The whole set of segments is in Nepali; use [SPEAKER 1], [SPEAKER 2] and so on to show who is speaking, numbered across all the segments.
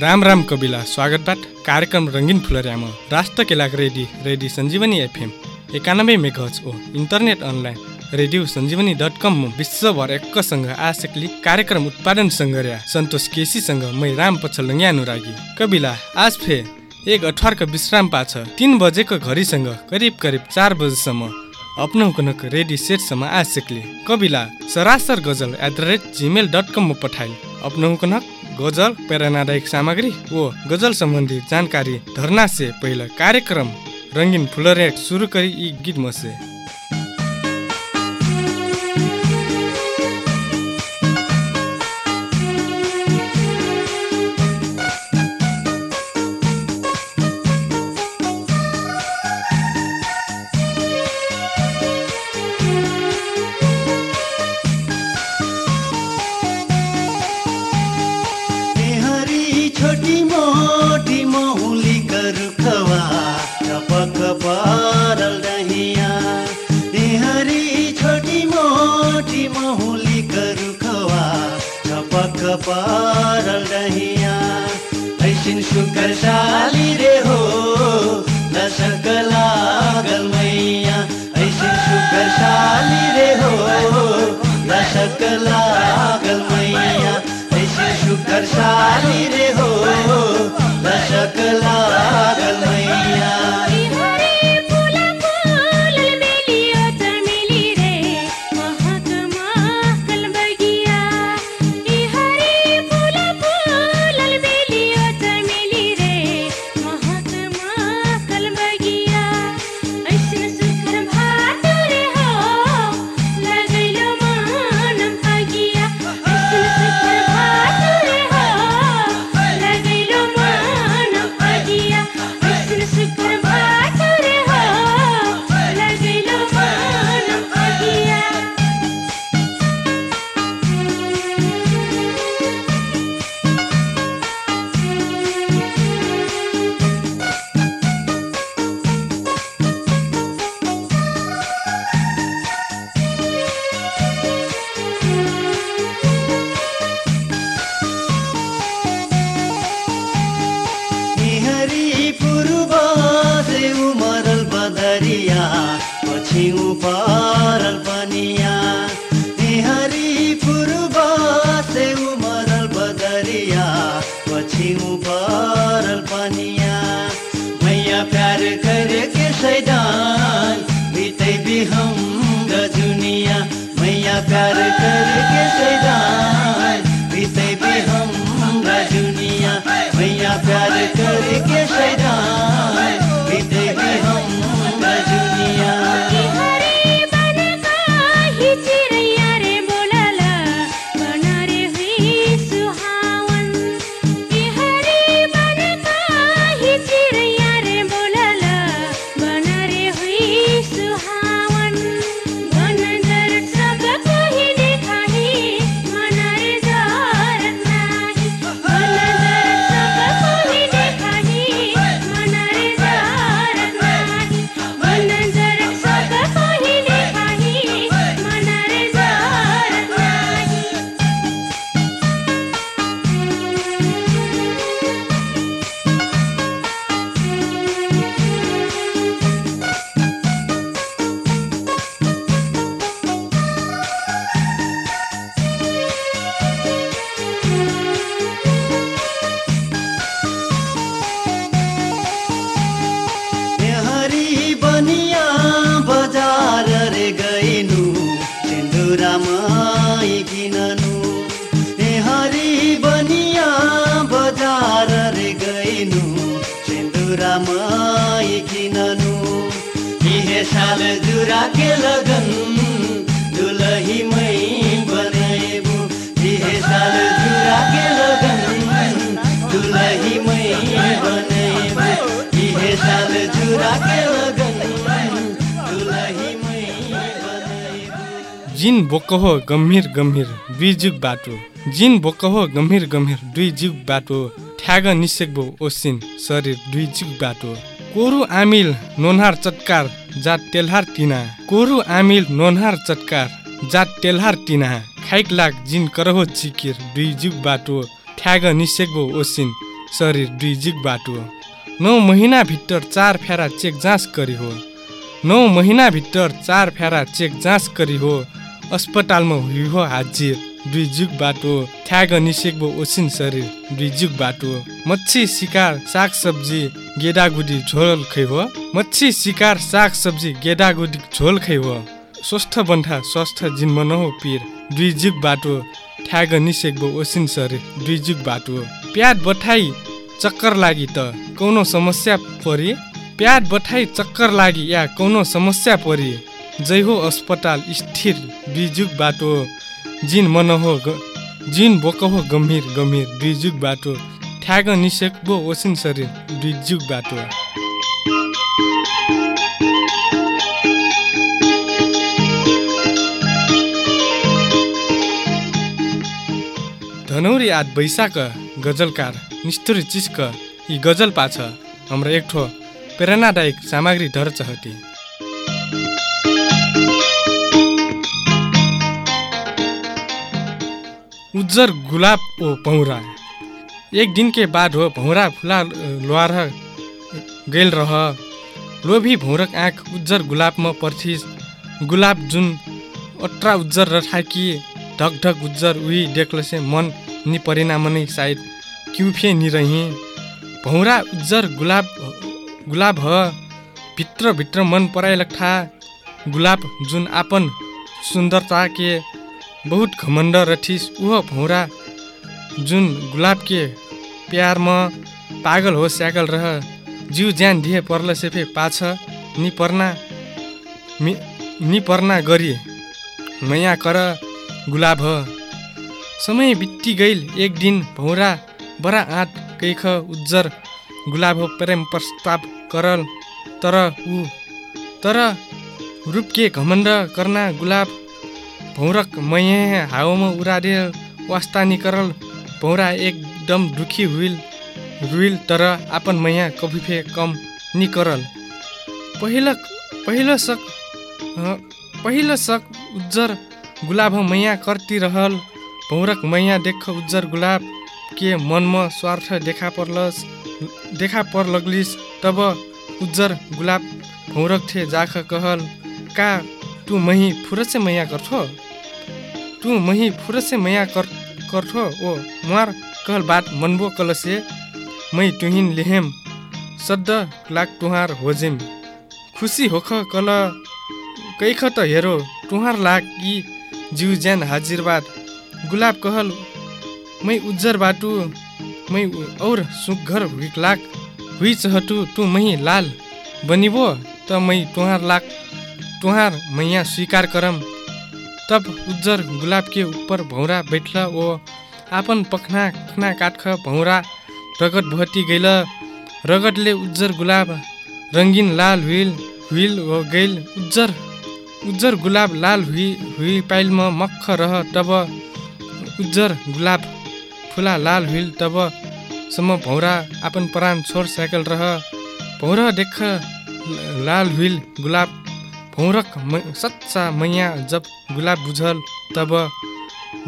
[SPEAKER 1] राम राम कबिला स्वागतबाट कार्यक्रम रङ्गिन फुलर्याम राष्ट्र केलाक रेडी रेडी सञ्जीवनी एफएम। एकानब्बे मेघज ओ internet online. Radio Sanjeevani dot com विश्वभर एकसँग आशकली कार्यक्रम उत्पादन सङ्गर्या। सन्तोष केसीसँग मै राम पछलङ्गे अनुरागी। कबिला आज फे एक अठवारको विश्राम पाछ। तिन बजेको घडीसँग करिब करिब चार बजेसम्म अपनाउकनक रेडी सेटसम्म आशकले कबिला सरासर गजल at the rate Gmail dot कममा पठाइ अपनाउकनक गजल प्रेरणादायक सामग्री व गजल सम्बन्धी जानकारी धरना से पहिला कार्यक्रम रङ्गिन फुलरे सुरु करी यी गीत मसे।
[SPEAKER 2] प्यार करके सैदान
[SPEAKER 1] जिन बोक हो गम्भीर गम्भीर दुई जुग बाटो। जिन बोक हो गम्भीर गम्भीर दुई जुग बाटो। ठ्याग निसेक्बो ओसिन शरीर दुई जुग बाटो। कोरु आमिल नोनहार चटकार जात तेलहार टिना। कोरु आमिल नोनहार चटकार जात तेलहार टिना। खाइक लाग जिन करहो चिकिर दुई जुग बाटो। ठ्याग निसेक्बो ओसिन शरीर दुई जिग बाटो। नौ महिनाभित्र चार फेरा चेक जाँच गरी हो नौ महिनाभित्र चार फेरा चेक जाँच गरी हो अस्पतालमा हुई हो हाजिर दुई जुग बाटो। थ्याग निसेक्बो ओसिन शरीर। दुई जुग बाटो। मच्छी शिकार साग सब्जी गेडागुडी झोल खै हो मच्छी शिकार साग सब्जी गेडागुडी झोल खै हो स्वस्थ बन्ठा स्वस्थ जिन्म नहो पिर। दुई जुग बाटो ठ्याग निसेक्बो ओसिन शरीर। दुई जुग बाटो। प्याज बठाई चक्कर लागि त कौनो समस्या परि? प्याज बठाई चक्कर लागि या कौनो समस्या परि? जय हो अस्पताल स्थिर। जुग बाटो। जिन मन हो जिन बोक हो गम्भीर गम्भीर। जुग बाटो। ठ्याग निसेक्बो ओसिन शरीर। जुग बाटो। धनौरी आद बैशाख गजलकार। निष्ठुरी चिस्क यी गजल पाछ। हाम्रो एक ठो प्रेरणादायक सामग्री धर चहती। उज्जर गुलाब ओ पौरा एक दिन के बाद हो भौरा फुला लोहार गैल रह। लोभी भौरक आँख उज्जर गुलाबमा पर्थिस गुलाब जुन अट्रा उज्जर र ढक उज्जर उही देख्लसे मन नि परिणाम नै सायद क्युफे निरही। भौरा उज्जर गुलाब गुलाब ह भित्र भित्र मन पराइलक ठा। गुलाब जुन आपन सुन्दरता के बहुत घमण्ड रथिस उह भौरा जुन गुलाब के प्यारमा पागल हो स्याकल रह जिउ ज्यान दिए पर्ल सेफे पाछ नि पर्ना मि नि पर्ना गरी नयाँ कर गुलाब समय बित्ती गइल एक दिन भौरा बडा आँट कैख उज्जर गुलाब हो प्रेम प्रस्ताव करल तर ऊ तर रूप के घमण्ड करना गुलाब भौरक मये हावामा उरादे वास्ता निकरल भौरा एकदम दुखी हुइल रुइल तर आपन मैया कभिफे कम निकरल पहिलो पहिलो सक पहिलो सक उज्जर गुलाब मैया करती रहल भौरक मैया देख उज्जर गुलाब के मनमा स्वार्थ देखा पर्लस देखा पर लगलिस तब उज्जर गुलाब भौरक थे जाख कहल का तू मही फुरसे मैया गर्थो तू मही फुरसे मैया कर ओ मुहार कहल बात मनबो कलसे मै तुहिन लेहेम सद्द लाग तुहार होजेम। खुसी होख कल कैख त हेरो तुहार लाग यी जिउ ज्यान हाजिरबाद गुलाब कहल मै उज्जर बाटु मै और सुघर हुइक लाग हुइ चहटु तू मही लाल बनिबो त मै तुहार लाग तुहार मैया स्वीकार करम। तब उज्जर गुलाब के ऊपर भौरा बैठला ओ आपन पखना पखना काटख भौरा रगत भटी गइल रगतले उज्जर गुलाब रङ्गिन लाल हुइल हुइल हो गइल उज्जर उज्जर गुलाब लाल हुइ हुइ पाइलमा मक्ख रह तब उज्जर गुलाब फुला लाल हुइल तब सम्म भौरा आपन प्राण छोड साइकल रह। भौरा देख लाल हुइल गुलाब भौरक मै सच्चा मैया जब गुलाब बुझल तब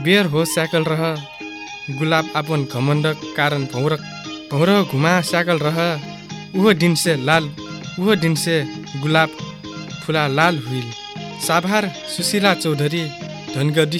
[SPEAKER 1] बेर हो स्याकल रह। गुलाब आपन घमण्ड कारण भौरक भौर घुमा स्याकल रह। उहो दिन से लाल उहो दिन से गुलाब फुला लाल हुइल। साभार सुशीला चौधरी धनगढी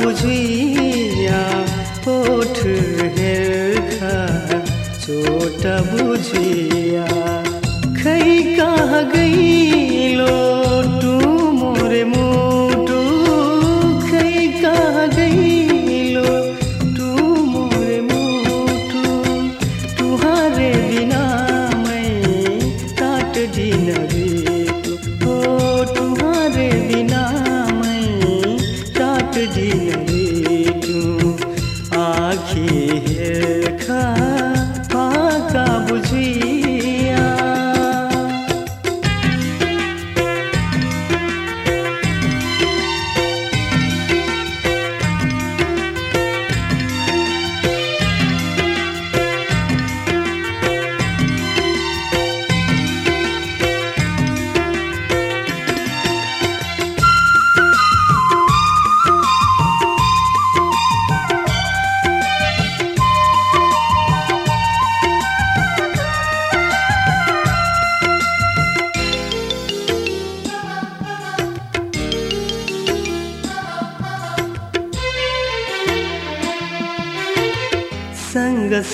[SPEAKER 3] बुझिया ओठ हेर्खा चोट बुझिया। खै कहाँ गइलो टु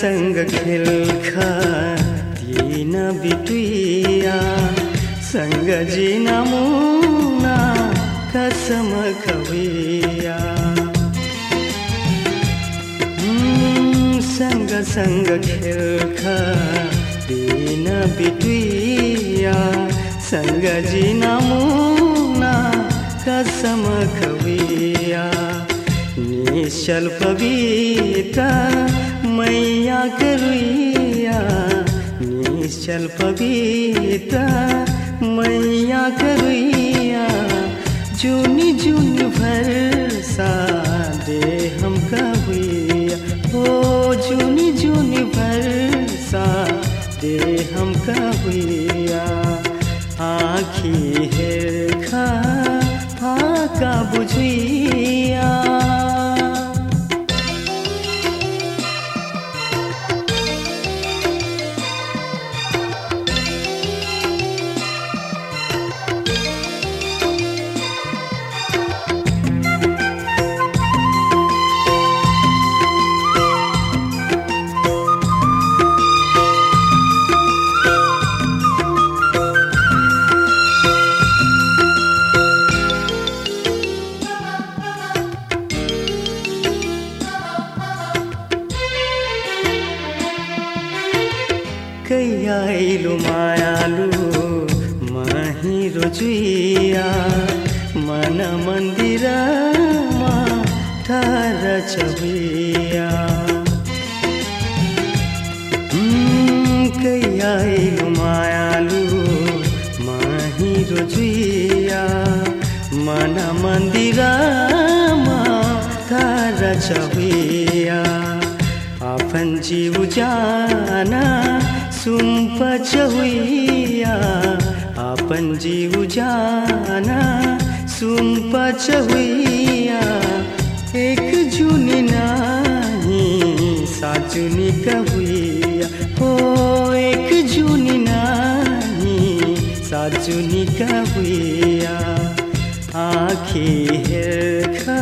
[SPEAKER 3] सँग सँग खेलखा दिन बिटुइया सँग जिन मुना कसम खविया। सँग सँग खेलखा दिन बिटुइया सँग जिन मुना कसम खविया। निश्चल पविता मैया करुइया निश्चल पविता मैया करुइया जून भर भरसा दे हम कबिया ओ जून भर भरसा दे हम कहुइया मन्दिरमा ठार छबिया आफन जीव जाना सुम्प चहुइया आपन जीव जाना सुम्प चहुइया एक जुनी नाही साजुनी कहुइया हो एक जुनी नाही साजुनी कहुइया आखी हेरखा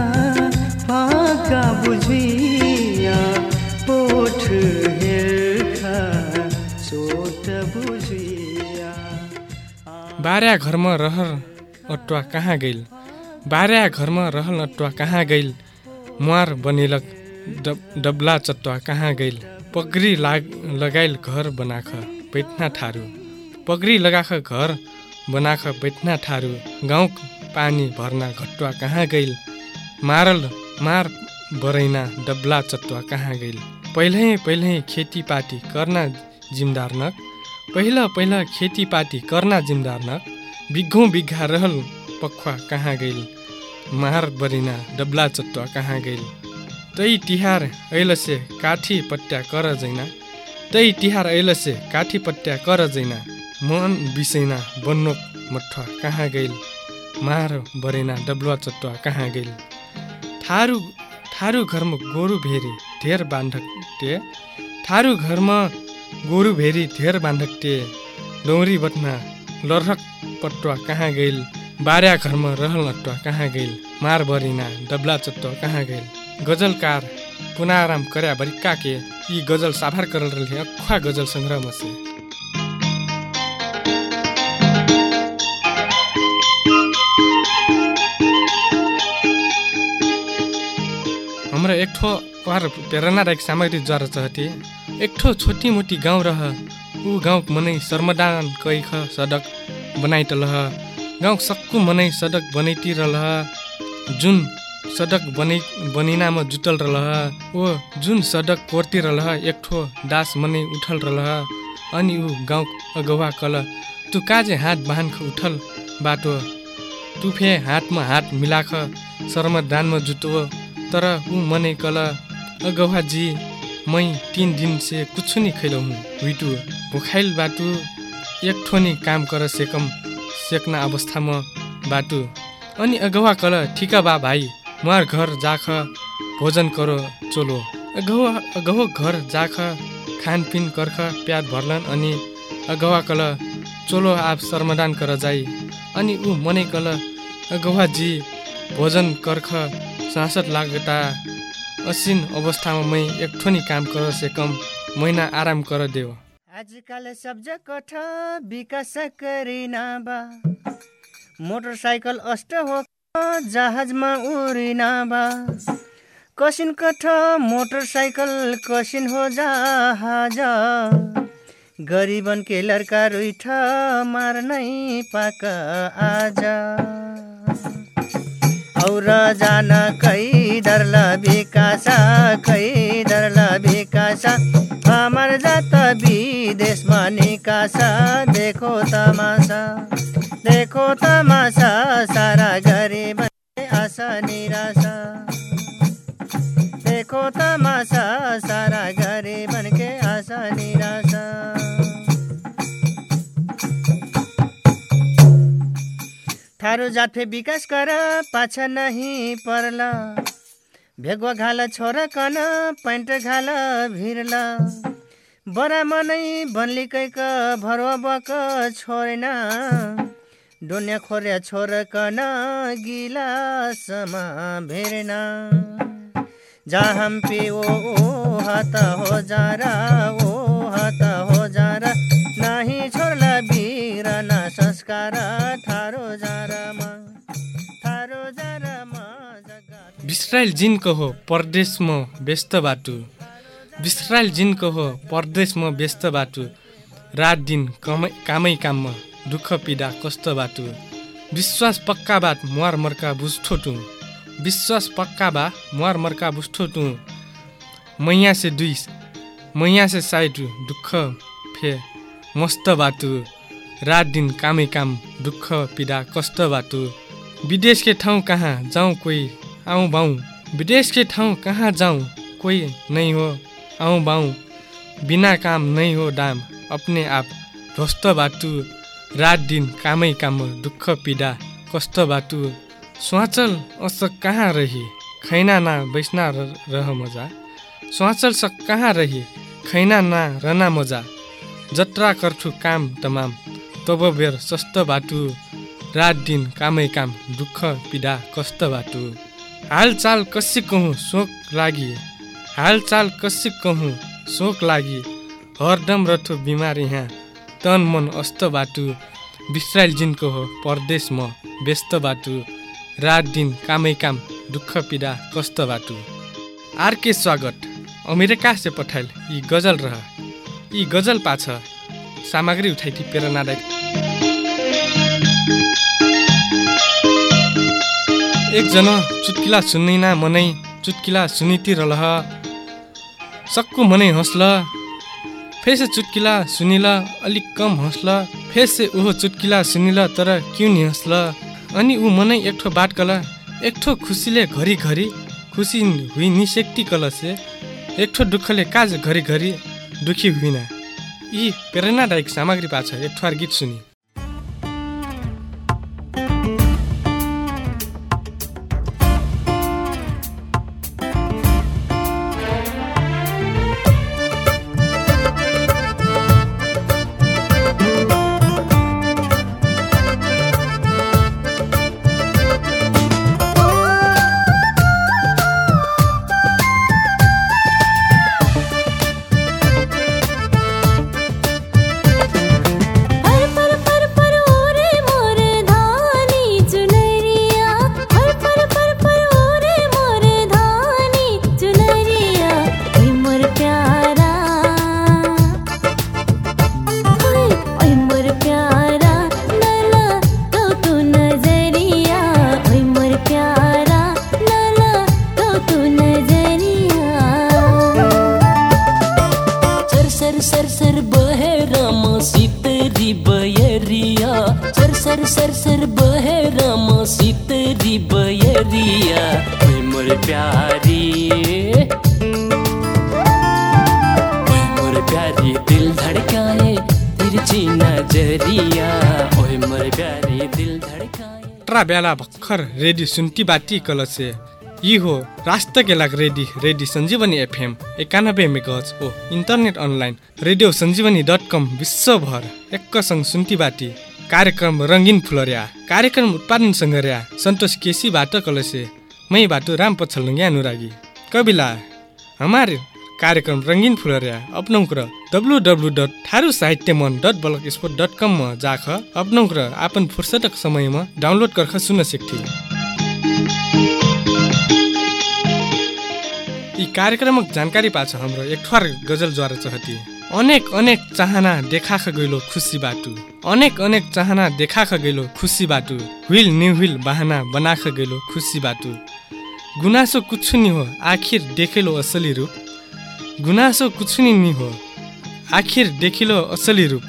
[SPEAKER 3] पाका बुझिया ओठ हेरखा चोट बुझिया।
[SPEAKER 1] बार्या घरमा रहर अटुवा कहाँ गइल? बार्या घरमा रहल अटुवा कहाँ गइल? मुहार बनिलक डब डब्ला चट्टुवा कहाँ गइल? पगरी लाग लगाइल घर बनाख बैठना ठारू। पगरी लगाख घर बनाख बैठना ठारू। गाउँ पानी भर्ना घटुवा कहाँ गइल? मारल मार बरैना डब्ला चट्टुवा कहाँ गइल? पहिल्यै पहिल्यै खेतीपाती कर्ना जिम्दार नक पहिला पहिला खेतीपाती कर्ना जिम्दार नक बिघौँ बिघा रहल पखुवा कहाँ गइल? मार बरिना डब्ला चट्टुवा कहाँ गइल? तै तिहार ऐलसे काठी पट्या कर जैना। तै तिहार ऐलसे काठी पट्या कर जैना। मन बिसैना बन्नोक मठुवा कहाँ गइल? मार बरेना डब्लुवा चट्टुवा कहाँ गइल थारू थारू घरमा गोरु भेरी बान्धक टे थारू घरमा गोरु भेरी बान्धक टे डौरी बटमा लर्हक पटुवा कहाँ गइल बार्या घरमा रहल नटुवा कहाँ गइल मार बरिना डब्ला चट्टुवा कहाँ गइल गजलकार पुनाराम कर्या बरिक्का के ई गजल साभार करल रहे अखुआ गजल संग्रह में से। हमरा एक ठो और प्रेरणादायक सामग्री जरा चाहते एक ठो छोटी मोटी गांव रह। ऊ गांव मनै शर्मदान कैख सडक बनाइत लह। गाउँ सक्कु मनै सडक बनैती रह जुन सडक बनै बनिनामा जुटल रह ओ जुन सडक कोर्ती रह एक ठो दास मनै उठल रह अनि ऊ गाउँ अगवा कल। तु काजे हात बाहनख उठल बाटो। तु फे हातमा हात मिलाख शर्मदानमा जुटो। तर ऊ मनै कल अगवा जी मै तिन दिन से कुछ नि खैलौ हुइटु भुखाइल बाटु एक ठोनी काम कर सेकम सेक्ना अवस्थामा बाटु। अनि अगवा कल ठिका बा भाइ मुहार घर जाख भोजन करो चोलो। अगवा अगहो घर जाख खानपिन कर्ख प्याज भर्लन अनि अगवा कल चोलो आप शर्मदान कर जाई। अनि ऊ मनै कल अगवा जी भोजन कर्ख सांसद लाग्दा असिन अवस्थामा मै एक ठोनी काम कर से कम महिना आराम कर देव
[SPEAKER 4] आजकल सब जगह विकास करिना बा मोटरसाइकल अष्ट हो जहाजमा उडिना बा कसिन कठ मोटरसाइकल कसिन हो जहाज। गरिबन के लड़का रुइठ मार्नै पाक आज। और जान कै डरल विकास कै डरल विकास हमार जात विदेशमा निकास देखो तमासा देखो तमासा सारा गरिब आशा निराशा। देखो तमासा सारा गरिबन थारो जात विकास कर पाछा नहीं परला। भेगवा घाल छोरा कन पैंट घाल भिरला। बरा मनै बनली कैक भरवा बक छोरेन। डोन्या खोर्या छोर कन गिलासमा भेरेन। जहाँ पे ओ हात हो जारा ओ हात हो जारा। नाही छोड्ला बिरना संस्कार थारो जारामा
[SPEAKER 1] हो परदेशमा व्यस्त बाटु। बिसराइल जिनको हो परदेशमा व्यस्त बाटु। रात दिन कमै कामै काममा दुःख पीडा कष्ट बाटु। विश्वास पक्का बात मुहार मर्का बुझ्ठो टु। विश्वास पक्का बा मुहार मर्का बुझ्ठो टु। मैया से दुई मैया से साइटु दुःख फे मस्त बाटु। रात दिन कामै काम दुःख पीडा कष्ट बाटु। विदेश के ठाउँ कहाँ जाउँ कोही? आउँ बाउँ। विदेश के ठाउँ कहाँ जाउँ कोही नै हो? आउँ बाउँ। बिना काम नै हो दाम अपने आप। ध्वस्त बाटु। रात दिन कामै काम दुःख पीडा कष्ट बाटु। स्वाचल अस कहाँ रही? खैना ना बैसना रह मजा। स्वाचल स कहाँ रही? खैना ना रना मजा। जत्रा कर्छु काम तमाम। तब बेर सस्त बाटु रात दिन कामै काम दुःख पीडा कष्ट बाटु हालचाल कसी कहूँ शोक लागि हालचाल कसी कहूँ शोक लागि हरदम रथो बिमार यहाँ तन मन अस्त बाटु बिसराइल जिनको हो परदेशमा व्यस्त बाटु रात दिन कामै काम दुःख पीडा कष्ट बाटु आरके स्वागत अमेरिका से पठाइल यी गजल रह यी गजल पाछ सामग्री उठाइथी प्रेरणादायक एकजना चुटकिला सुन्निना मनै चुटकिला सुनिती रलह सक्कु मनै हँसल फेसे चुटकिला सुनिल अलिक कम हँसल फेसे ओहो चुटकिला सुनिल तर क्यों नि हँसल? अनि ऊ मनै एकठो बाट कल एकठो खुसीले घरि घरि खुसी हुइ निसेक्ति कल से एकठो दुःखले काज घरि घरि दुखी हुइन। यी प्रेरणादायक सामग्री पाछ एक ठोर गीत सुनि बेला भर्खर रेडी सुन्ती बाटी कलसे यी हो राष्ट्र केलाक रेडी रेडी सञ्जीवनी एफएम एकानब्बे मेगज ओ internet online radio Sanjeevani dot com विश्वभर। एकसँग सुन्ती बाटी कार्यक्रम रङ्गिन फुलर्या कार्यक्रम उत्पादन सङ्गर्या सन्तोष केसीबाट कलसे मै बाटो राम पछल्लुङ्ग्या अनुरागी। कविला हमारे कार्यक्रम रङ्गिन फुलर्या। अपनौक र डब्लु डब्लु डट थारू साहित्य मन डट ब्लक स्पोर्ट डट कममा जाख अपनौक र आफन फुर्सदक समयमा डाउनलोड गर्ख सुन्न सिक्थे। यी कार्यक्रमक जानकारी पाछ हाम्रो एक ठर गजल ज्वार चहती। अनेक अनेक चाहना देखाख गइलो खुसी बाटु। अनेक अनेक चाहना देखाख गइलो खुसी बाटु। हुइल निहुइल बहाना बनाख गइलो खुसी बाटु। गुनासो कुछु नि हो आखिर देखेलो असली रूप। गुनासो कुछु नि हो? आखिर देखिलो असली रूप।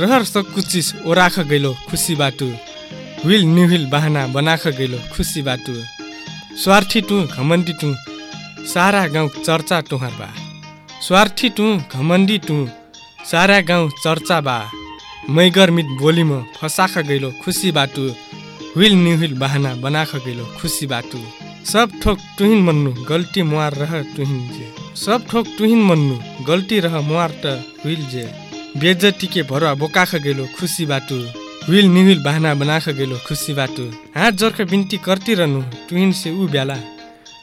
[SPEAKER 1] रहर सक्कु चिज ओराख गइलो खुसी बाटु। हुइल निहुइल बहाना बनाख गइलो खुसी बाटु। स्वार्थी टु घमण्डी टु सारा गाउँ चर्चा टुहार बा। स्वार्थी टु घमण्डी टु सारा गाउँ चर्चा बा। मैगर मिट बोलीमा फसाख गइलो खुसी बाटु। हुइल निहुइल बहाना बनाख गइलो खुसी बाटु। सब ठोक टुहिन मन्नु गल्ती मुहार रह टुहिन जे। सब ठोक टुहिन मन्नु गल्ती रह मुहार त हुइल जे। बेज्जती के भरुवा बोकाख गइलो खुसी बाटु। हुइल निहुइल बहाना बनाख गइलो खुसी बाटु। हात जोर्ख बिन्ती कर्ती रहनु टुहिन से ऊ ब्याला।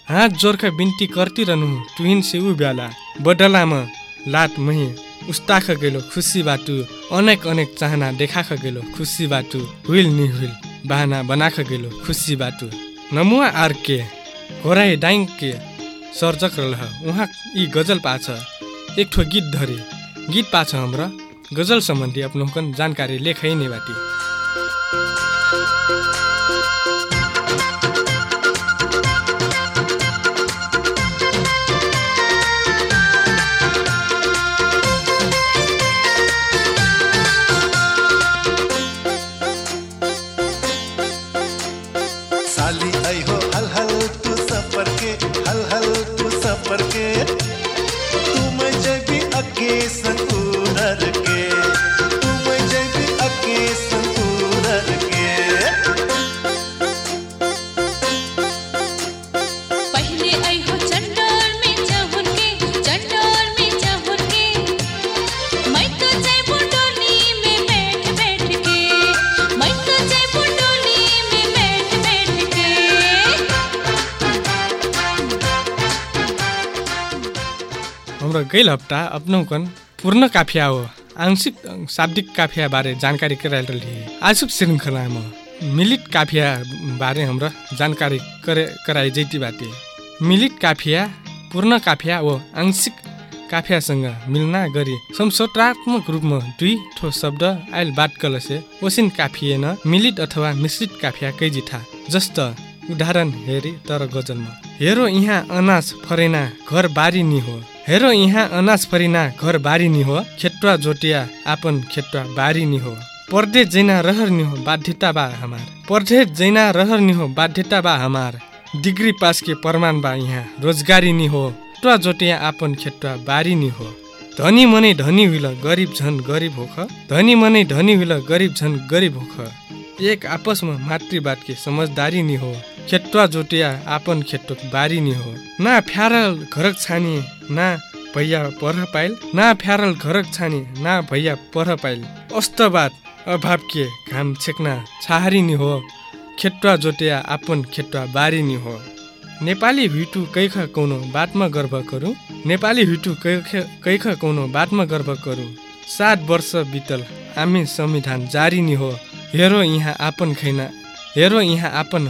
[SPEAKER 1] हात जोर्ख बिन्ती कर्ती रहनु टुहिन से ऊ ब्याला। बडलामा लात मही उस्ताख गेलो खुसी बाटु। अनेक अनेक चाहना देखाख गेलो खुसी बाटु। हुइल निहुइल बहाना बनाख गेलो खुसी बाटु। नमुआ आर के घोराई डाइङ के सर्जक रह उहाँ यी गजल पाछ। एक ठो गीत धरे। गीत पाछ हाम्रा गजल सम्बन्धी आफ्नो जानकारी लेखै नै
[SPEAKER 5] हल हल तू सफ़र के तुम जब अके संतूरर
[SPEAKER 1] गैल हप्ता अपनौकन पूर्ण काफिया हो। आंशिक शाब्दिक काफिया बारे जानकारी कराइल रही आजुक श्रृङ्खलामा मिलिट काफिया बारे हाम्रो जानकारी करे कराइ जैती बाटे। मिलिट काफिया पूर्ण काफिया वा आंशिक काफियासँग मिल्ना गरी संसोत्रात्मक रूपमा दुई ठो शब्द आइल बाट कलसे ओसिन काफिएन मिलिट अथवा मिश्रित काफिया कैजिठा जस्त उदाहरण हेरी तर गजलमा। हेरो यहाँ अनाज फरेना घर बारी नि हो। हेरो यहाँ अनाज फरिना घर बारी नि हो खेटुवा जोटिया आपन खेटुवा बारी नि हो। पर्दे जैना रहर नि हो बाध्यता बा हमार। पर्दे जैना रहर नि हो बाध्यता बा हमार। डिग्री पास के प्रमाण बा यहाँ रोजगारी नि हो। खेटुवा जोटिया आपन खेटुवा बारी नि हो। धनी मनै धनी हुइल गरिब झन गरिब होख। धनी मनै धनी हुइल गरिब झन गरिब होख। एक आपसमा मातृवाद के समझदारी नि हो। खेटुवा जोटिया आपन खेटो बारी नि हो। ना फ्यारल घरक छानी ना भैया पर पाइल ना फ्यारल घरक छानी ना भैया पर पाइल। अस्तवाद अभाव के घाम छेक्ना नि हो। खेटुवा जोटिया आपन खेटुवा बारी नि हो। नेपाली भिटु कैख कौनो बातमा गर्व गरौँ नेपाली भिटु कैख कैख कौनो बातमा गर्व गरौँ सात वर्ष बितल हामी संविधान जारी नि हो। हेरो यहाँ आपन खैना हेरो यहाँ आपन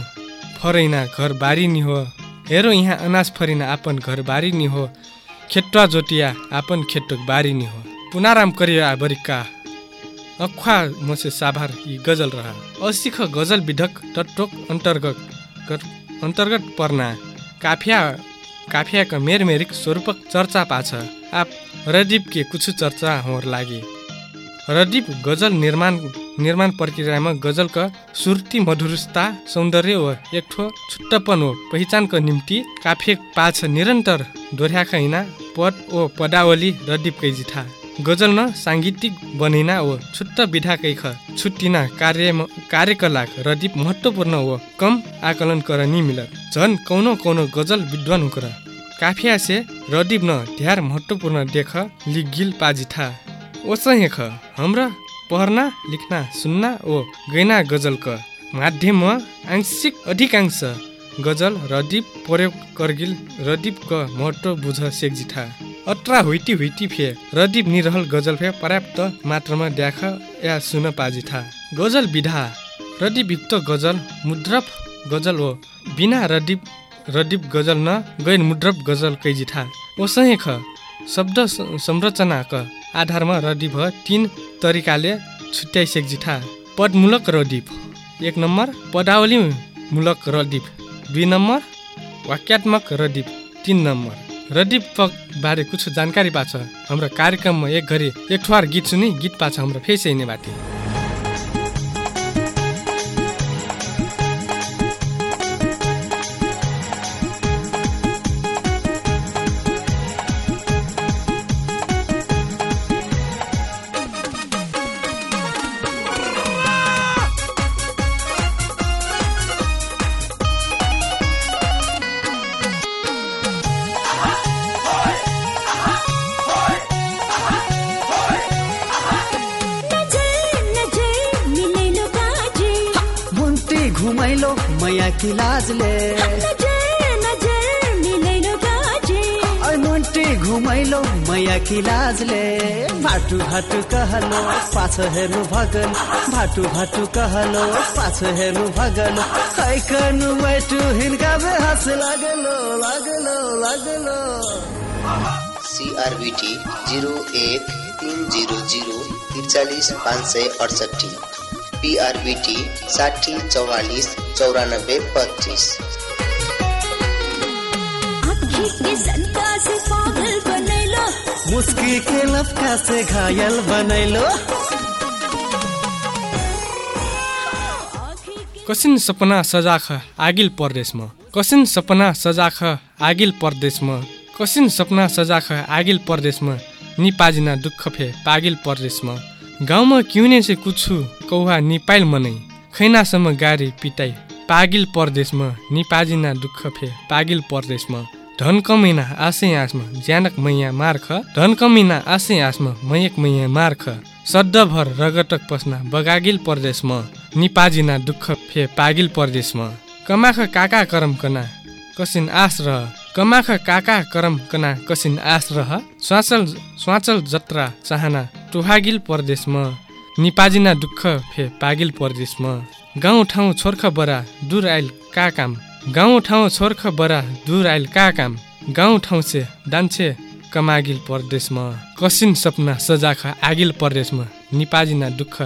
[SPEAKER 1] फरैना घर बारी नि हो। हेरो यहाँ अनाज फरिना आपन घर बारी नि हो। खेटुवा जोटिया आपन खेटोक नि हो। पुनाराम करिया बरिका अख्वा मसे साभार यी गजल रह। असिख गजल विधक टटोक अन्तर्गत गत- अन्तर्गत पर्ना। काफिया काफियाका मेरमेरिक स्वरूपक चर्चा पाछ। आप रदीप के कुछ चर्चा होर लागे। रदीप गजल निर्माण निर्माण प्रक्रियामा गजलका सुर्ती मधुरता सौन्दर्य व एक ठो छुट्टापन हो। पहिचानको निम्ति काफे पाछ निरन्तर दोहोऱ्याखा हिना पद ओ पदावली रदीप कैजिठा। गजल न साङ्गीतिक बनिना व छुट्टा विधाकै ख छुट्टिना कार्य कार्यकलाप रदीप महत्त्वपूर्ण व कम आकलन कर नि मिलत झन् कौनो कौनो गजल विद्वान हुकर। काफिया से रदीप न ढ्यार महत्त्वपूर्ण देख लिगिल पाजिठा। ओसही ख हाम्रा पढ्ना लेख्ना सुन्ना ओ गैना गजलक माध्यममा आंशिक अधिकांश गजल रदीप प्रयोग करगिल रदीपक महत्त्व बुझ सेक्जिठा अत्रा हुइटी हुइटी फे रदीप निरहल गजल फे पर्याप्त मात्रामा द्याख या सुन पाजिठा गजल विधा रदीप युक्त गजल मुद्रप गजल हो बिना रदीप रदीप गजल न गैर मुद्रप गजल कैजिठा ओसही ख शब्द संरचनाका आधारमा रदीप तिन तरिकाले छुट्याइसेक्जिठा पदमूलक रदीप एक नम्बर पदावली मूलक रदीप दुई नम्बर वाक्यात्मक रदीप तिन नम्बर रदीप बारे कुछ जानकारी पाछ। हाम्रो कार्यक्रममा एक घरी एक ठुवार गीत सुनि गीत पाछ हाम्रो फेस हिँड्ने बाटे।
[SPEAKER 3] घुमाइलो मैया की लाजले। घुमाइलो मैया की लाजले। भाटु भाटु कहलो पाछ हेर्नु भगन। भाटु भाटु कहलो पाछ हेर्नु भगन। खै कनु बैठु हिनका बे हस लागलो लागलो लागलो।
[SPEAKER 6] सिआरबिटी जिरो एक तिन जिरो जिरो त्रिचालिस पाँच सय अडसट्ठी पिआरबिटी साठी चौवालिस चौरानब्बे पच्चिस।
[SPEAKER 2] आँखी के सनका से पागल बनैलो।
[SPEAKER 3] मुस्की के लपका से घायल बनैलो।
[SPEAKER 1] कसिन सपना सजाख आगिल परदेशमा कसिन सपना सजाख आगिल परदेशमा कसिन सपना सजाख आगिल परदेशमा निपाजिना दुःख फे पागिल परदेशमा गाउँमा किउने से कुछु कौहा निपाइल मनै। खैनासम्म गाडी पिटाइ पागिल परदेशमा निपाजिना दुःख फे। पागिल परदेशमा धन कमिना आसे आसमा ज्यानक मैया मार्ख धन कमिना आसे आसमा मयक मैया मार्ख सड्डभर रगटक पस्ना बगागिल परदेशमा निपाजिना दुःख फे। पागिल परदेशमा कमाख काका करम कना कसिन आस रह। कमाख काका करम कना कसिन आस रह। स्वाचल स्वाचल जत्रा चाहना टुहागिल परदेशमा निपाजिना दुःख फे पागिल परदेशमा गाउँ ठाउँ छोर्ख बरा दूर आइल का काम? गाउँ ठाउँ छोर्ख बरा दूर आइल का काम? गाउँ ठाउँ दान्छे कमागिल परदेशमा कसिन सपना सजाख आगिल परदेशमा निपाजिना दुःख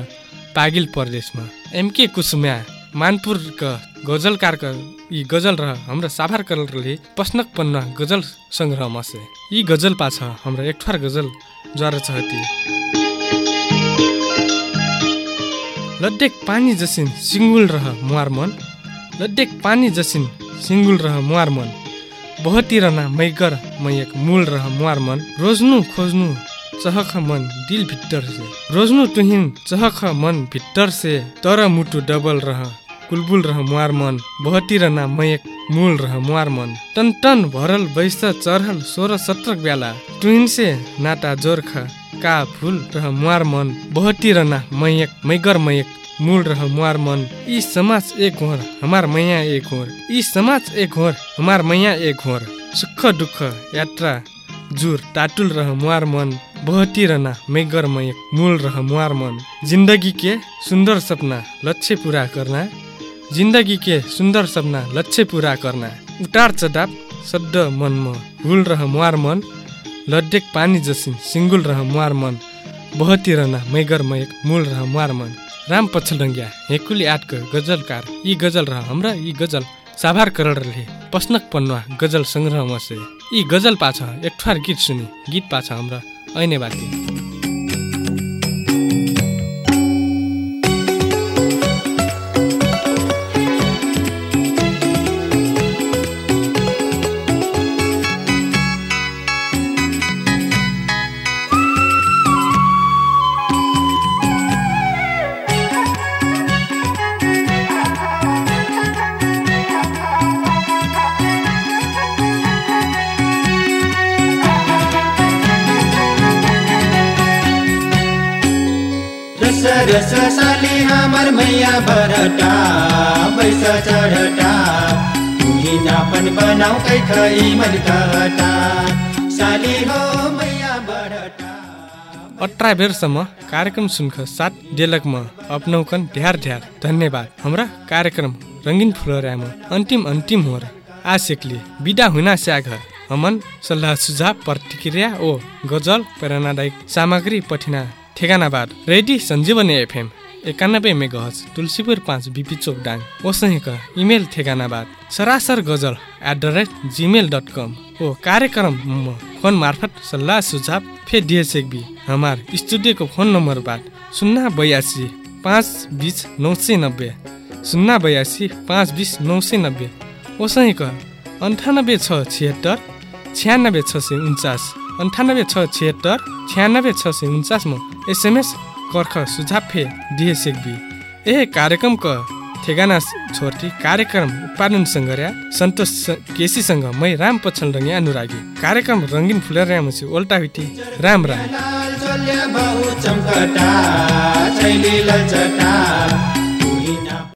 [SPEAKER 1] पागिल परदेशमा एमके कुसुम्या मानपुरका गजलकारका यी गजल र हाम्रा साभारकरले पस्नक पन्ना गजल सङ्ग्रहमा से। यी गजल पाछ हाम्रा एक ठुर गजल ज्वार छहती लड्डेक पानी जसिन सिङ्गुल रह मुहार मन। लड्डेक पानी जसिन सिङ्गुल रह मुहार मन। बहतिर ना मैगर मैयक मूल रह मुहार मन। रोज्नु खोज्नु चहख मन दिल भित्तर से। रोज्नु तुहिन चहख मन भित्तर से। तर मुटु डबल रह कुलबुल रह मुहार मन। बहतिर ना मैयक मूल रह मुहार मन। टन टन भरल बैस चरहल सोह्र सत्र बेला तुहिन से नाटा जोर्ख का फुल रह मुहार मन। बहतिर ना मैयक मैगर मैयक। मूल रह मुहार मन ई समाज एक होर हमार मैया एक होर। ई समाज एक होर हमार मैया एक होर। सुख दुःख यात्रा जुर टाटुल रह मुहार मन। बहती रहना मैगर मैयक। मूल रह मुहार मन। जिंदगी के सुंदर सपना लक्ष्य पूरा करना। जिंदगी के सुंदर सपना लक्ष्य पूरा करना उतार चढाव शब्द मनमा हुल रह मुहार मन लड्डेक पानी जसिन सिङ्गुल रह मुहार मन। बहती रहना मैगर मैक मूल रह मुहार मन। राम पछलडङ्ग्या हेकुली आटक गजलकार यी गजल रह हाम्रा यी गजल साभार करणले पस्नक पन्वा गजल सङ्ग्रहमा से यी गजल पाछ एक ठुहार गीत सुनि। गीत पाछ हाम्रा ऐने बाटी
[SPEAKER 7] मैया बरटा बैस चढ़टा तुही नापन बनाऊ कै खई मन कहटा साली हो मैया बरटा
[SPEAKER 1] अठार बेरसम्म कार्यक्रम सुनख सात डेलकमा अपनौकन ढ्यार ढ्यार। धन्यवाद। हाम्रा कार्यक्रम रङ्गिन फुलर्यामा अन्तिम अन्तिम हो र। आशेकले बिदा हुना स्याघ हमन सल्लाह सुझाव प्रतिक्रिया ओ गजल प्रेरणादायक सामग्री पठिना ठेगानाबाद रेडी सञ्जीवनी एफएम। एकानब्बे मेगाहज तुलसीपुर पाँच बिपी चोक डाङ। ओसहीक इमेल ठेगानाबाद। सरासर गजल at the rate Gmail dot com ओ कार्यक्रम फोन मार्फत सल्लाह सुझाव फे डिएसएकबी हमार स्टुडियोको फोन नम्बरबाट शून्य बयासी पाँच बिस नौ सय नब्बे। शून्य बयासी पाँच बिस नौ सय नब्बे। ओसहीक अन्ठानब्बे छ छिहत्तर छ्यानब्बे छ सय उन्चास। अन्ठानब्बे छ छिहत्तर छ्यानब्बे छ सय उन्चासमा एसएमएस कर्ख सुझाव फे डिएसएकबी ए कार्यक्रमको ठेगाना छोर्ती कार्यक्रम उत्पादन सङ्गर्या सन्तोष केसीसँग मै राम पछल रङ्गे अनुरागी कार्यक्रम रङ्गिन फुलेर रामसी ओल्टा हुइटी राम राम